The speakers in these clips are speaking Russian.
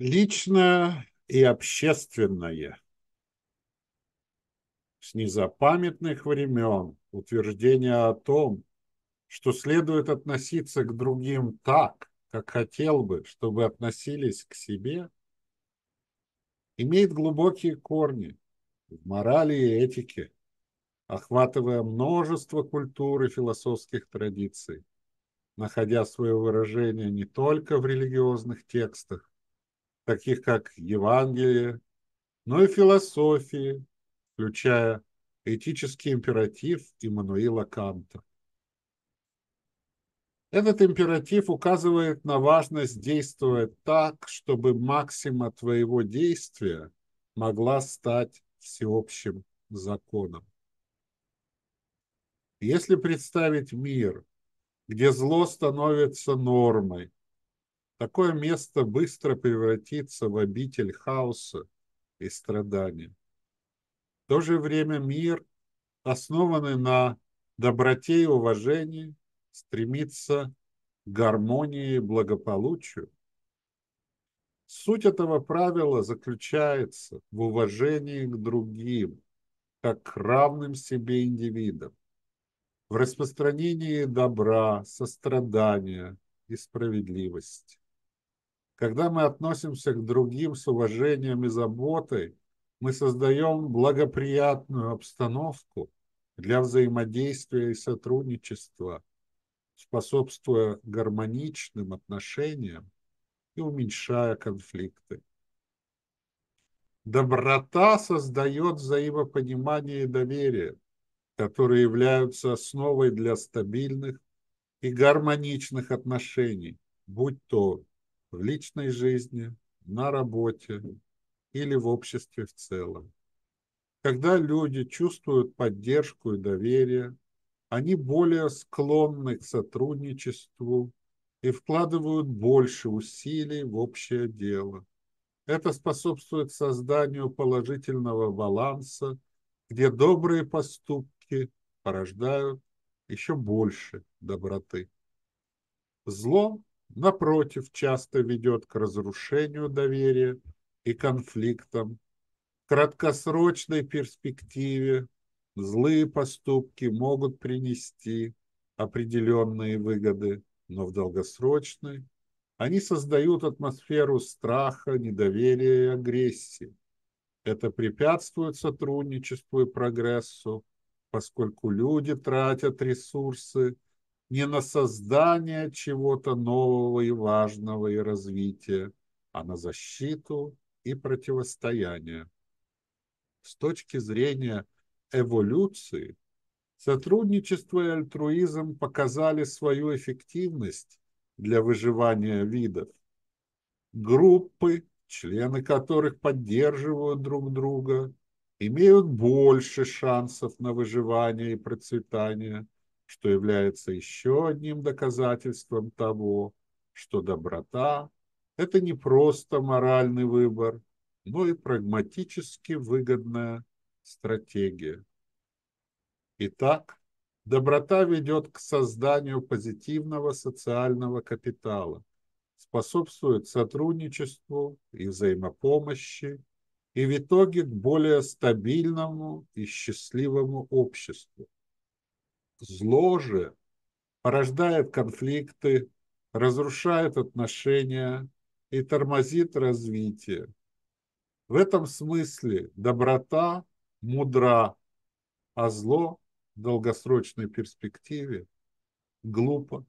Личное и общественное. С незапамятных времен утверждение о том, что следует относиться к другим так, как хотел бы, чтобы относились к себе, имеет глубокие корни в морали и этике, охватывая множество культур и философских традиций, находя свое выражение не только в религиозных текстах, таких как Евангелие, но и философии, включая этический императив Иммануила Канта. Этот императив указывает на важность действовать так, чтобы максима твоего действия могла стать всеобщим законом. Если представить мир, где зло становится нормой, такое место быстро превратится в обитель хаоса и страдания. В то же время мир, основанный на доброте и уважении, стремится к гармонии и благополучию. Суть этого правила заключается в уважении к другим, как к равным себе индивидам, в распространении добра, сострадания и справедливости. Когда мы относимся к другим с уважением и заботой, мы создаем благоприятную обстановку для взаимодействия и сотрудничества, способствуя гармоничным отношениям и уменьшая конфликты. Доброта создает взаимопонимание и доверие, которые являются основой для стабильных и гармоничных отношений, будь то в личной жизни, на работе или в обществе в целом. Когда люди чувствуют поддержку и доверие, они более склонны к сотрудничеству и вкладывают больше усилий в общее дело. Это способствует созданию положительного баланса, где добрые поступки порождают еще больше доброты. Зло, напротив, часто ведет к разрушению доверия и конфликтам. В краткосрочной перспективе Злые поступки могут принести определенные выгоды, но в долгосрочной они создают атмосферу страха, недоверия и агрессии. Это препятствует сотрудничеству и прогрессу, поскольку люди тратят ресурсы не на создание чего-то нового и важного и развития, а на защиту и противостояние. С точки зрения эволюции сотрудничество и альтруизм показали свою эффективность для выживания видов. Группы, члены которых поддерживают друг друга, имеют больше шансов на выживание и процветание, что является еще одним доказательством того, что доброта – это не просто моральный выбор, но и прагматически выгодная стратегия. Итак, доброта ведет к созданию позитивного социального капитала, способствует сотрудничеству и взаимопомощи и в итоге к более стабильному и счастливому обществу. Зло же порождает конфликты, разрушает отношения и тормозит развитие. В этом смысле доброта мудра, а зло в долгосрочной перспективе глупо.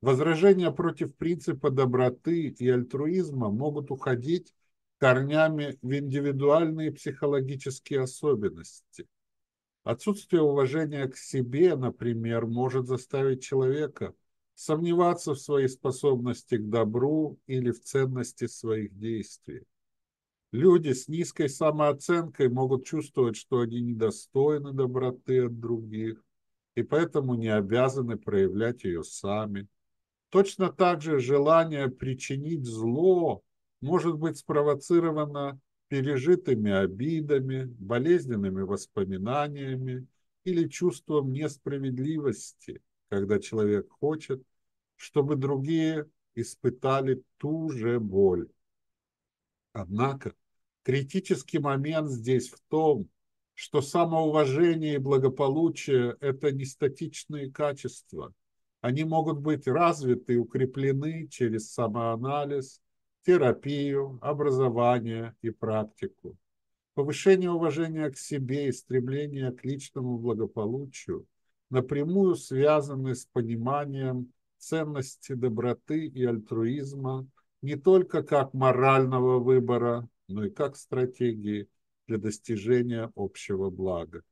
Возражения против принципа доброты и альтруизма могут уходить корнями в индивидуальные психологические особенности. Отсутствие уважения к себе, например, может заставить человека сомневаться в своей способности к добру или в ценности своих действий. Люди с низкой самооценкой могут чувствовать, что они недостойны доброты от других, и поэтому не обязаны проявлять ее сами. Точно так же желание причинить зло может быть спровоцировано пережитыми обидами, болезненными воспоминаниями или чувством несправедливости, когда человек хочет, чтобы другие испытали ту же боль. Однако критический момент здесь в том, что самоуважение и благополучие – это не статичные качества. Они могут быть развиты и укреплены через самоанализ, терапию, образование и практику. Повышение уважения к себе и стремление к личному благополучию напрямую связаны с пониманием ценности доброты и альтруизма не только как морального выбора, но и как стратегии для достижения общего блага.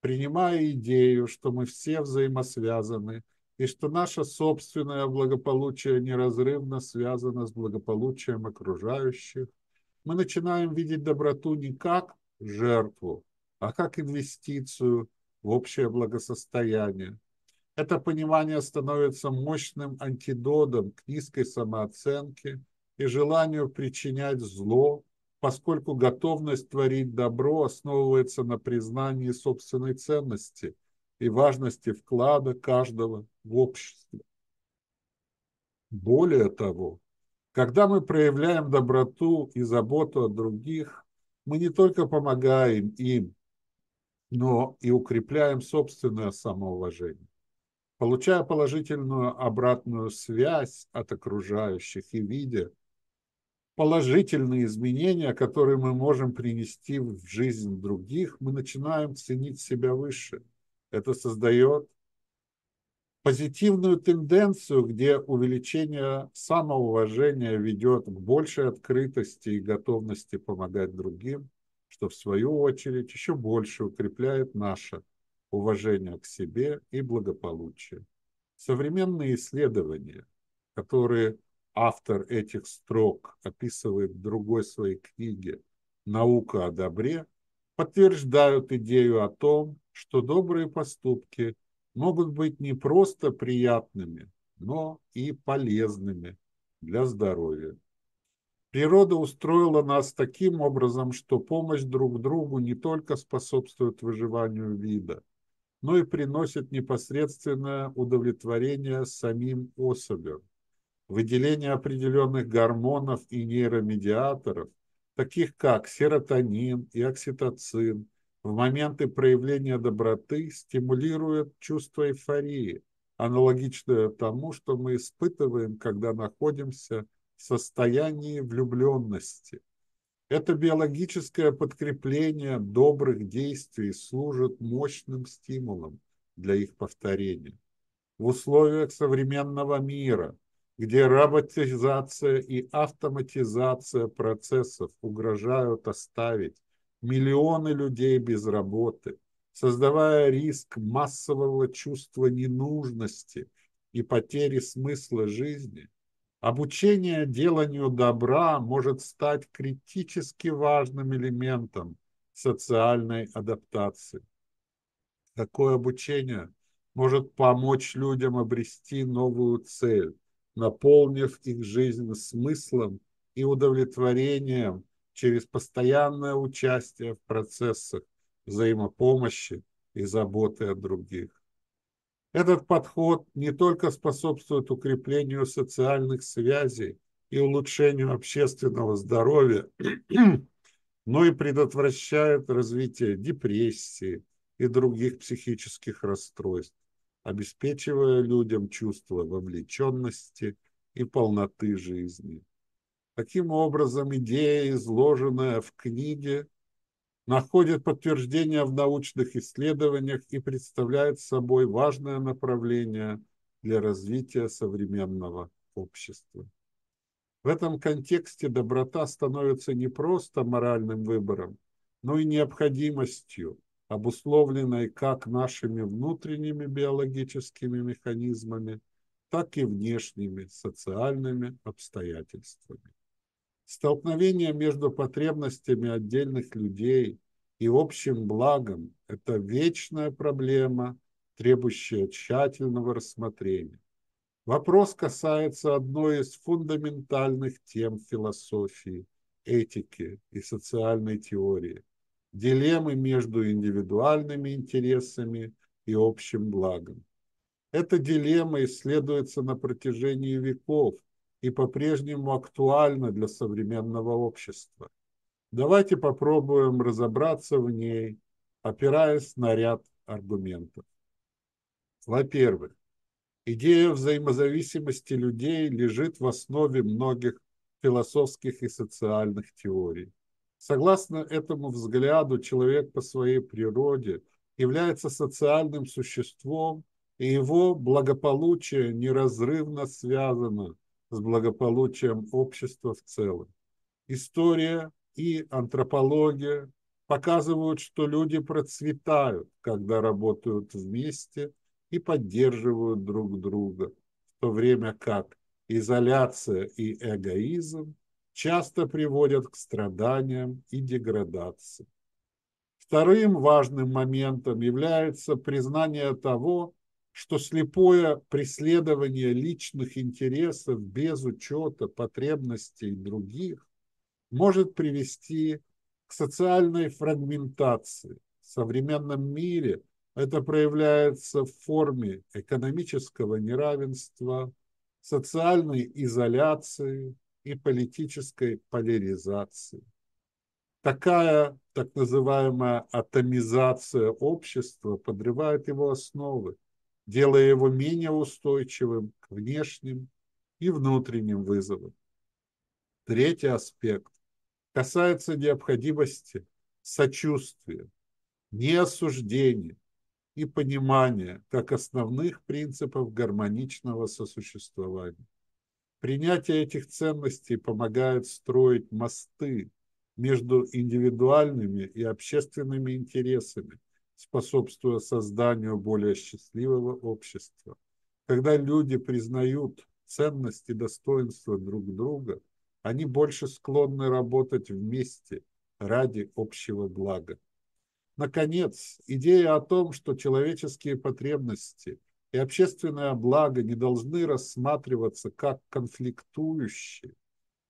Принимая идею, что мы все взаимосвязаны и что наше собственное благополучие неразрывно связано с благополучием окружающих, мы начинаем видеть доброту не как жертву, а как инвестицию в общее благосостояние. Это понимание становится мощным антидотом к низкой самооценке и желанию причинять зло, поскольку готовность творить добро основывается на признании собственной ценности и важности вклада каждого в общество. Более того, когда мы проявляем доброту и заботу о других, мы не только помогаем им, но и укрепляем собственное самоуважение. Получая положительную обратную связь от окружающих и видя положительные изменения, которые мы можем принести в жизнь других, мы начинаем ценить себя выше. Это создает позитивную тенденцию, где увеличение самоуважения ведет к большей открытости и готовности помогать другим, что в свою очередь еще больше укрепляет наше уважение к себе и благополучие. Современные исследования, которые автор этих строк описывает в другой своей книге «Наука о добре», подтверждают идею о том, что добрые поступки могут быть не просто приятными, но и полезными для здоровья. Природа устроила нас таким образом, что помощь друг другу не только способствует выживанию вида, но и приносит непосредственное удовлетворение самим особям. Выделение определенных гормонов и нейромедиаторов, таких как серотонин и окситоцин, в моменты проявления доброты стимулирует чувство эйфории, аналогичное тому, что мы испытываем, когда находимся в состоянии влюбленности. Это биологическое подкрепление добрых действий служит мощным стимулом для их повторения. В условиях современного мира, где роботизация и автоматизация процессов угрожают оставить миллионы людей без работы, создавая риск массового чувства ненужности и потери смысла жизни, обучение деланию добра может стать критически важным элементом социальной адаптации. Такое обучение может помочь людям обрести новую цель, наполнив их жизнь смыслом и удовлетворением через постоянное участие в процессах взаимопомощи и заботы о других. Этот подход не только способствует укреплению социальных связей и улучшению общественного здоровья, но и предотвращает развитие депрессии и других психических расстройств, обеспечивая людям чувство вовлеченности и полноты жизни. Таким образом, идея, изложенная в книге, находит подтверждение в научных исследованиях и представляет собой важное направление для развития современного общества. В этом контексте доброта становится не просто моральным выбором, но и необходимостью, обусловленной как нашими внутренними биологическими механизмами, так и внешними социальными обстоятельствами. Столкновение между потребностями отдельных людей и общим благом – это вечная проблема, требующая тщательного рассмотрения. Вопрос касается одной из фундаментальных тем философии, этики и социальной теории – дилеммы между индивидуальными интересами и общим благом. Эта дилемма исследуется на протяжении веков и по-прежнему актуальна для современного общества. Давайте попробуем разобраться в ней, опираясь на ряд аргументов. Во-первых, идея взаимозависимости людей лежит в основе многих философских и социальных теорий. Согласно этому взгляду, человек по своей природе является социальным существом, и его благополучие неразрывно связано с благополучием общества в целом. История и антропология показывают, что люди процветают, когда работают вместе и поддерживают друг друга, в то время как изоляция и эгоизм часто приводят к страданиям и деградации. Вторым важным моментом является признание того, что слепое преследование личных интересов без учета потребностей других может привести к социальной фрагментации. В современном мире это проявляется в форме экономического неравенства, социальной изоляции и политической поляризации. Такая так называемая атомизация общества подрывает его основы, делая его менее устойчивым к внешним и внутренним вызовам. Третий аспект касается необходимости сочувствия, неосуждения и понимания как основных принципов гармоничного сосуществования. Принятие этих ценностей помогает строить мосты между индивидуальными и общественными интересами, способствуя созданию более счастливого общества. Когда люди признают ценности и достоинства друг друга, они больше склонны работать вместе ради общего блага. Наконец, идея о том, что человеческие потребности и общественное благо не должны рассматриваться как конфликтующие,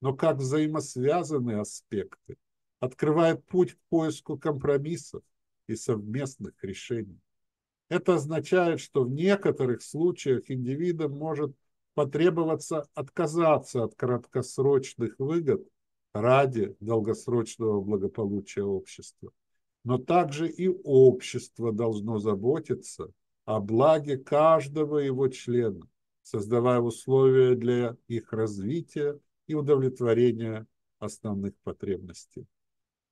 но как взаимосвязанные аспекты, открывает путь к поиску компромиссов и совместных решений. Это означает, что в некоторых случаях индивидам может потребоваться отказаться от краткосрочных выгод ради долгосрочного благополучия общества. Но также и общество должно заботиться о благе каждого его члена, создавая условия для их развития и удовлетворения основных потребностей.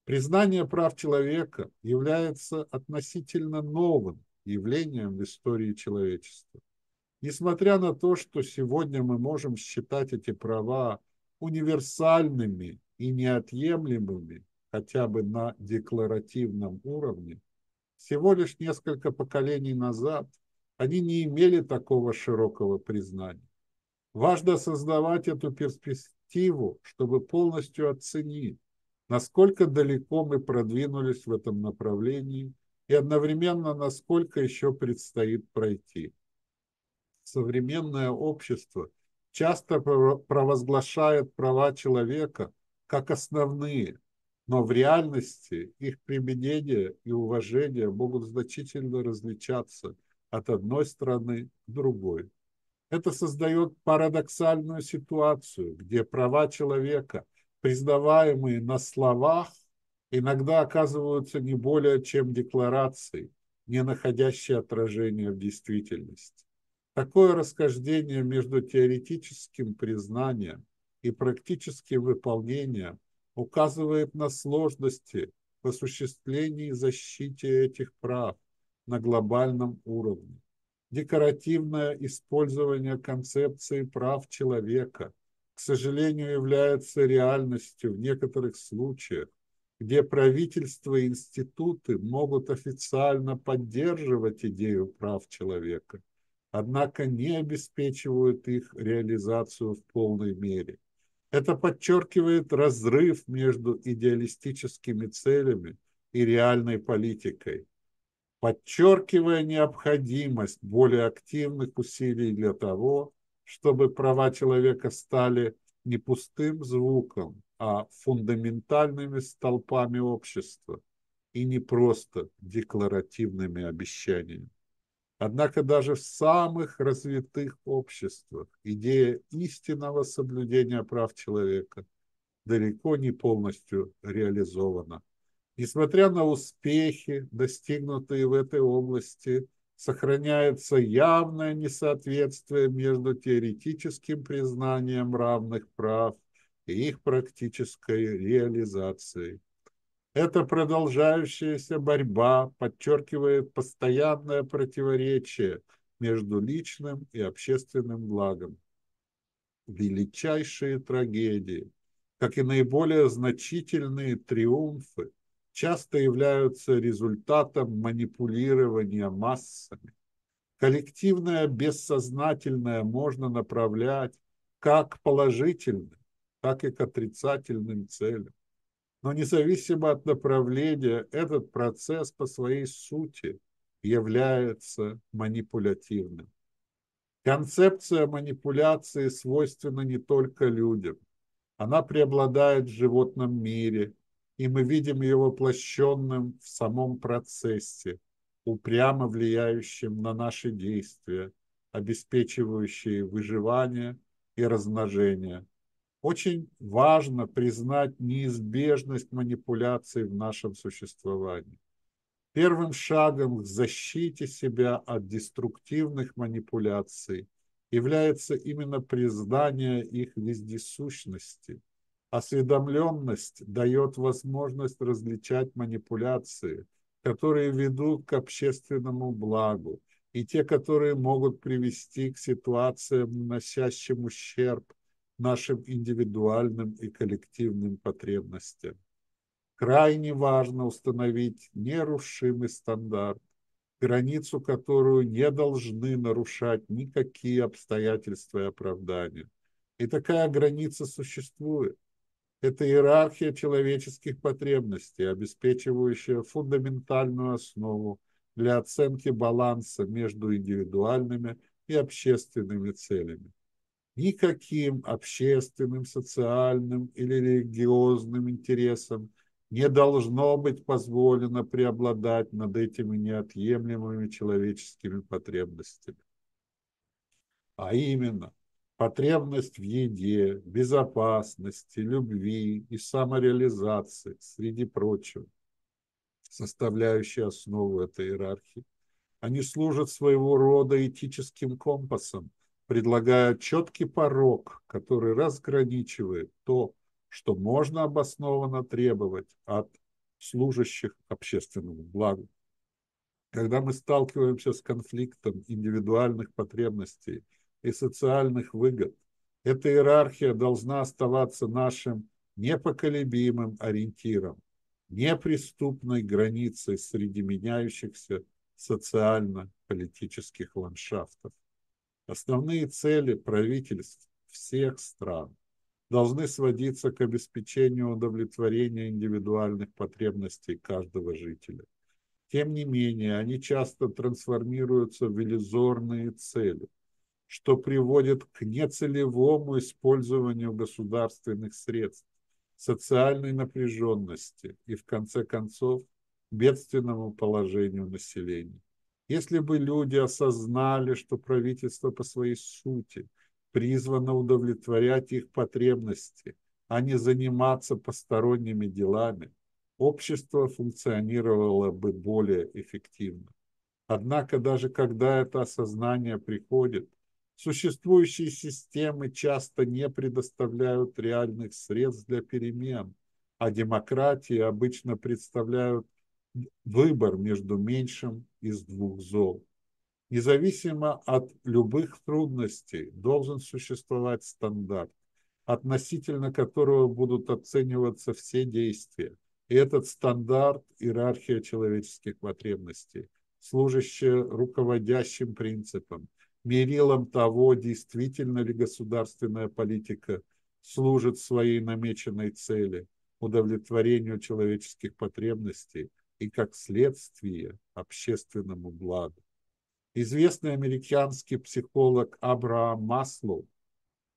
Признание прав человека является относительно новым явлением в истории человечества. Несмотря на то, что сегодня мы можем считать эти права универсальными и неотъемлемыми, хотя бы на декларативном уровне, всего лишь несколько поколений назад они не имели такого широкого признания. Важно создавать эту перспективу, чтобы полностью оценить, насколько далеко мы продвинулись в этом направлении и одновременно насколько еще предстоит пройти. Современное общество часто провозглашает права человека как основные, но в реальности их применение и уважение могут значительно различаться от одной страны к другой. Это создает парадоксальную ситуацию, где права человека – признаваемые на словах, иногда оказываются не более чем декларацией, не находящей отражения в действительности. Такое расхождение между теоретическим признанием и практическим выполнением указывает на сложности в осуществлении и защите этих прав на глобальном уровне. Декоративное использование концепции прав человека – к сожалению, является реальностью в некоторых случаях, где правительство и институты могут официально поддерживать идею прав человека, однако не обеспечивают их реализацию в полной мере. Это подчеркивает разрыв между идеалистическими целями и реальной политикой, подчеркивая необходимость более активных усилий для того, чтобы права человека стали не пустым звуком, а фундаментальными столпами общества и не просто декларативными обещаниями. Однако даже в самых развитых обществах идея истинного соблюдения прав человека далеко не полностью реализована. Несмотря на успехи, достигнутые в этой области, сохраняется явное несоответствие между теоретическим признанием равных прав и их практической реализацией. Эта продолжающаяся борьба подчеркивает постоянное противоречие между личным и общественным благом. Величайшие трагедии, как и наиболее значительные триумфы, часто являются результатом манипулирования массами. Коллективное бессознательное можно направлять как положительным, так и к отрицательным целям. Но независимо от направления, этот процесс по своей сути является манипулятивным. Концепция манипуляции свойственна не только людям. Она преобладает в животном мире, и мы видим ее воплощенным в самом процессе, упрямо влияющим на наши действия, обеспечивающие выживание и размножение, очень важно признать неизбежность манипуляций в нашем существовании. Первым шагом к защите себя от деструктивных манипуляций является именно признание их вездесущности. Осведомленность дает возможность различать манипуляции, которые ведут к общественному благу, и те, которые могут привести к ситуациям, наносящим ущерб нашим индивидуальным и коллективным потребностям. Крайне важно установить нерушимый стандарт, границу которую не должны нарушать никакие обстоятельства и оправдания. И такая граница существует. Это иерархия человеческих потребностей, обеспечивающая фундаментальную основу для оценки баланса между индивидуальными и общественными целями никаким общественным, социальным или религиозным интересам не должно быть позволено преобладать над этими неотъемлемыми человеческими потребностями. А именно, потребность в еде, безопасности, любви и самореализации, среди прочего, составляющие основу этой иерархии. Они служат своего рода этическим компасом – предлагая четкий порог, который разграничивает то, что можно обоснованно требовать от служащих общественному благу. Когда мы сталкиваемся с конфликтом индивидуальных потребностей и социальных выгод, эта иерархия должна оставаться нашим непоколебимым ориентиром, неприступной границей среди меняющихся социально-политических ландшафтов. Основные цели правительств всех стран должны сводиться к обеспечению удовлетворения индивидуальных потребностей каждого жителя. Тем не менее, они часто трансформируются в иллюзорные цели, что приводит к нецелевому использованию государственных средств, социальной напряженности и, в конце концов, бедственному положению населения. Если бы люди осознали, что правительство по своей сути призвано удовлетворять их потребности, а не заниматься посторонними делами, общество функционировало бы более эффективно. Однако даже когда это осознание приходит, существующие системы часто не предоставляют реальных средств для перемен, а демократии обычно представляют выбор между меньшим из двух зол. Независимо от любых трудностей должен существовать стандарт, относительно которого будут оцениваться все действия. И этот стандарт – иерархия человеческих потребностей, служащая руководящим принципом, мерилом того, действительно ли государственная политика служит своей намеченной цели – удовлетворению человеческих потребностей – и, как следствие, общественному благу. Известный американский психолог Абрахам Маслоу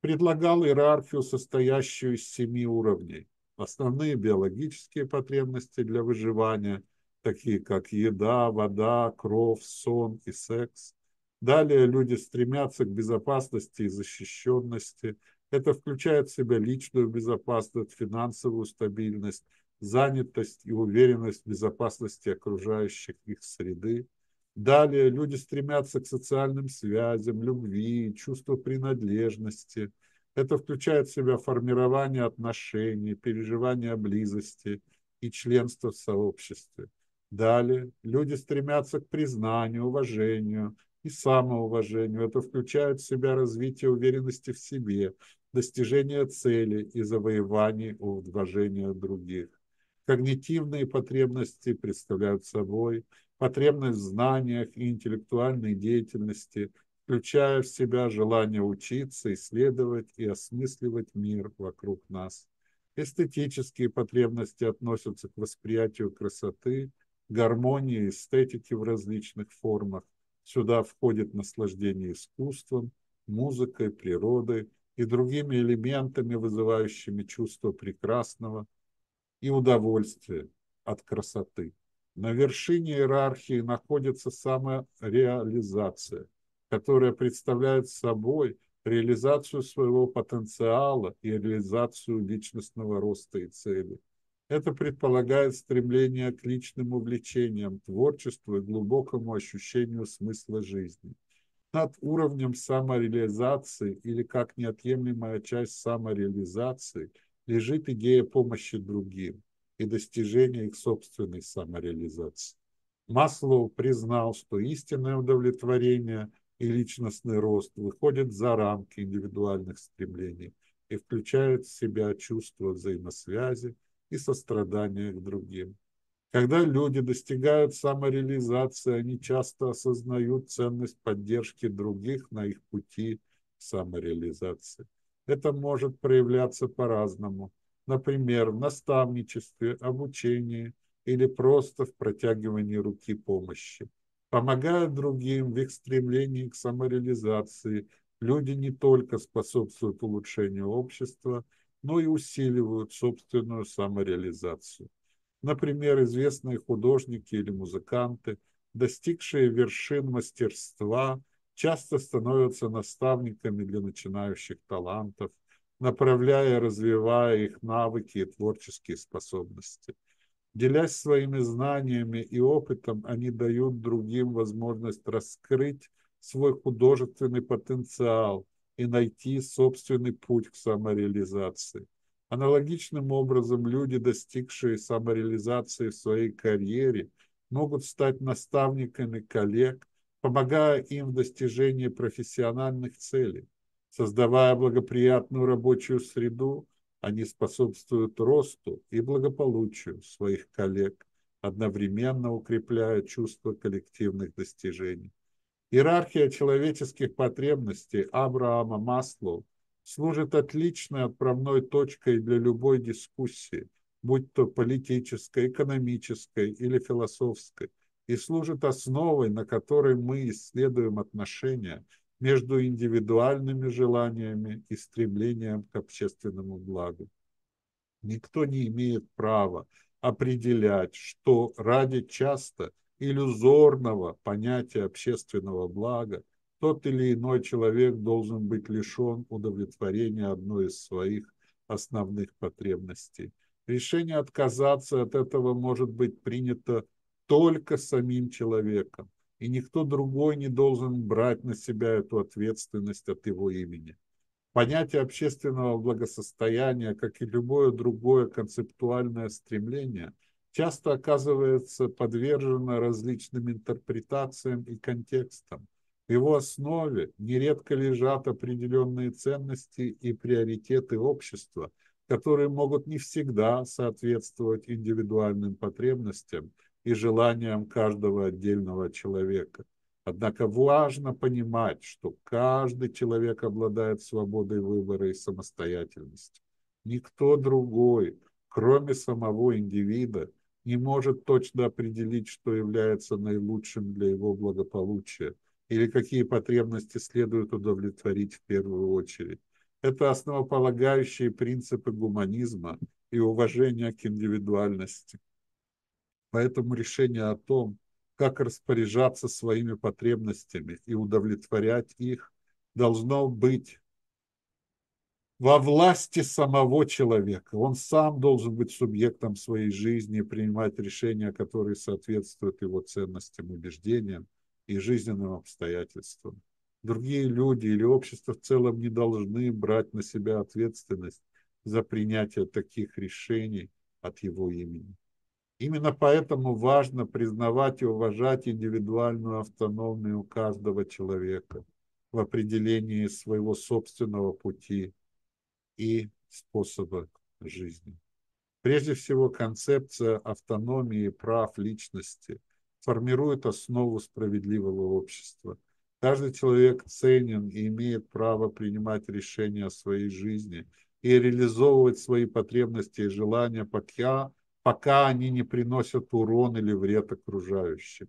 предлагал иерархию, состоящую из семи уровней. Основные биологические потребности для выживания, такие как еда, вода, кровь, сон и секс. Далее люди стремятся к безопасности и защищенности. Это включает в себя личную безопасность, финансовую стабильность, занятость и уверенность в безопасности окружающих их среды. Далее люди стремятся к социальным связям, любви, чувству принадлежности. Это включает в себя формирование отношений, переживание близости и членство в сообществе. Далее люди стремятся к признанию, уважению и самоуважению. Это включает в себя развитие уверенности в себе, достижение цели и завоевание уважения других. Когнитивные потребности представляют собой потребность в знаниях и интеллектуальной деятельности, включая в себя желание учиться, исследовать и осмысливать мир вокруг нас. Эстетические потребности относятся к восприятию красоты, гармонии, эстетики в различных формах. Сюда входит наслаждение искусством, музыкой, природой и другими элементами, вызывающими чувство прекрасного, и удовольствие от красоты. На вершине иерархии находится самореализация, которая представляет собой реализацию своего потенциала и реализацию личностного роста и цели. Это предполагает стремление к личным увлечениям, творчеству и глубокому ощущению смысла жизни. Над уровнем самореализации или как неотъемлемая часть самореализации – лежит идея помощи другим и достижения их собственной самореализации. Маслоу признал, что истинное удовлетворение и личностный рост выходят за рамки индивидуальных стремлений и включают в себя чувство взаимосвязи и сострадания к другим. Когда люди достигают самореализации, они часто осознают ценность поддержки других на их пути к самореализации. Это может проявляться по-разному. Например, в наставничестве, обучении или просто в протягивании руки помощи. Помогая другим в их стремлении к самореализации, люди не только способствуют улучшению общества, но и усиливают собственную самореализацию. Например, известные художники или музыканты, достигшие вершин мастерства – часто становятся наставниками для начинающих талантов, направляя и развивая их навыки и творческие способности. Делясь своими знаниями и опытом, они дают другим возможность раскрыть свой художественный потенциал и найти собственный путь к самореализации. Аналогичным образом люди, достигшие самореализации в своей карьере, могут стать наставниками коллег, помогая им в достижении профессиональных целей. Создавая благоприятную рабочую среду, они способствуют росту и благополучию своих коллег, одновременно укрепляя чувство коллективных достижений. Иерархия человеческих потребностей Абрахама Маслоу служит отличной отправной точкой для любой дискуссии, будь то политической, экономической или философской – и служит основой, на которой мы исследуем отношения между индивидуальными желаниями и стремлением к общественному благу. Никто не имеет права определять, что ради часто иллюзорного понятия общественного блага тот или иной человек должен быть лишен удовлетворения одной из своих основных потребностей. Решение отказаться от этого может быть принято только самим человеком. И никто другой не должен брать на себя эту ответственность от его имени. Понятие общественного благосостояния, как и любое другое концептуальное стремление, часто оказывается подвержено различным интерпретациям и контекстам. В его основе нередко лежат определенные ценности и приоритеты общества, которые могут не всегда соответствовать индивидуальным потребностям – и желаниям каждого отдельного человека. Однако важно понимать, что каждый человек обладает свободой выбора и самостоятельностью. Никто другой, кроме самого индивида, не может точно определить, что является наилучшим для его благополучия или какие потребности следует удовлетворить в первую очередь. Это основополагающие принципы гуманизма и уважения к индивидуальности. Поэтому решение о том, как распоряжаться своими потребностями и удовлетворять их, должно быть во власти самого человека. Он сам должен быть субъектом своей жизни принимать решения, которые соответствуют его ценностям, убеждениям и жизненным обстоятельствам. Другие люди или общество в целом не должны брать на себя ответственность за принятие таких решений от его имени. Именно поэтому важно признавать и уважать индивидуальную автономию каждого человека в определении своего собственного пути и способа жизни. Прежде всего, концепция автономии прав личности формирует основу справедливого общества. Каждый человек ценен и имеет право принимать решения о своей жизни и реализовывать свои потребности и желания, пока, пока они не приносят урон или вред окружающим.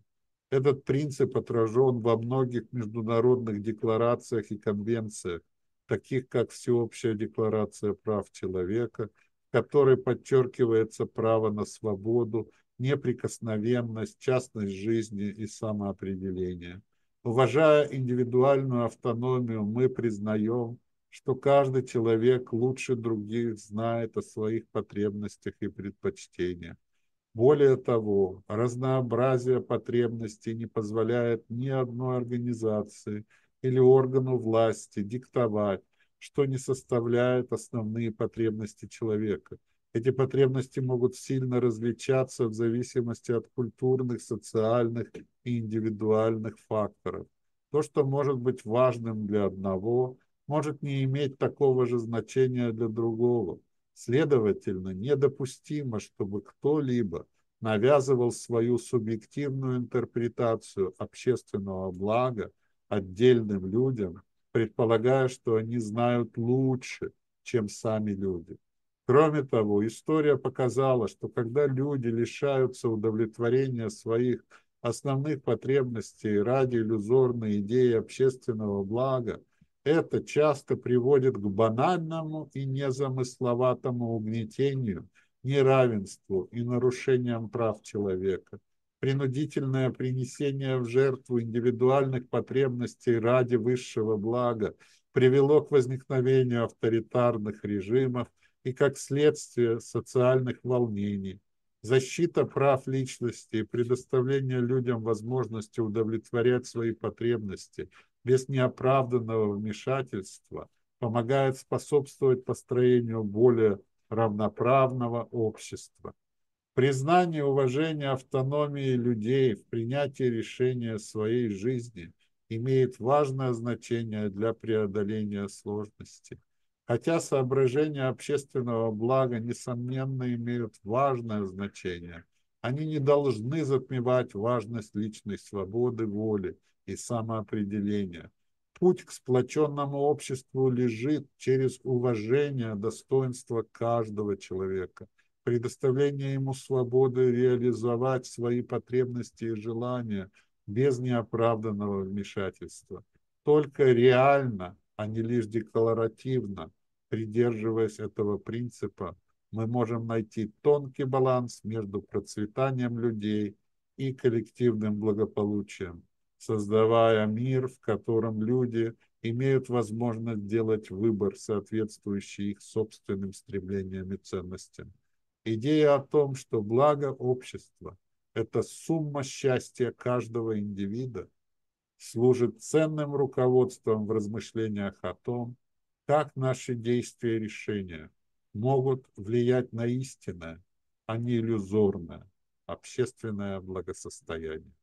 Этот принцип отражен во многих международных декларациях и конвенциях, таких как Всеобщая декларация прав человека, в которой подчеркивается право на свободу, неприкосновенность, частность жизни и самоопределение. Уважая индивидуальную автономию, мы признаем, что каждый человек лучше других знает о своих потребностях и предпочтениях. Более того, разнообразие потребностей не позволяет ни одной организации – или органу власти диктовать, что не составляет основные потребности человека. Эти потребности могут сильно различаться в зависимости от культурных, социальных и индивидуальных факторов. То, что может быть важным для одного, может не иметь такого же значения для другого. Следовательно, недопустимо, чтобы кто-либо навязывал свою субъективную интерпретацию общественного блага отдельным людям, предполагая, что они знают лучше, чем сами люди. Кроме того, история показала, что когда люди лишаются удовлетворения своих основных потребностей ради иллюзорной идеи общественного блага, это часто приводит к банальному и незамысловатому угнетению, неравенству и нарушениям прав человека принудительное принесение в жертву индивидуальных потребностей ради высшего блага привело к возникновению авторитарных режимов и, как следствие, социальных волнений. Защита прав личности и предоставление людям возможности удовлетворять свои потребности без неоправданного вмешательства помогает способствовать построению более равноправного общества. Признание уважения автономии людей в принятии решения своей жизни имеет важное значение для преодоления сложностей. Хотя соображения общественного блага, несомненно, имеют важное значение, они не должны затмевать важность личной свободы, воли и самоопределения. Путь к сплоченному обществу лежит через уважение достоинства каждого человека – предоставление ему свободы реализовать свои потребности и желания без неоправданного вмешательства. Только реально, а не лишь декларативно, придерживаясь этого принципа, мы можем найти тонкий баланс между процветанием людей и коллективным благополучием, создавая мир, в котором люди имеют возможность делать выбор, соответствующий их собственным стремлениям и ценностям. Идея о том, что благо общества – это сумма счастья каждого индивида, служит ценным руководством в размышлениях о том, как наши действия и решения могут влиять на истинное, а не иллюзорное общественное благосостояние.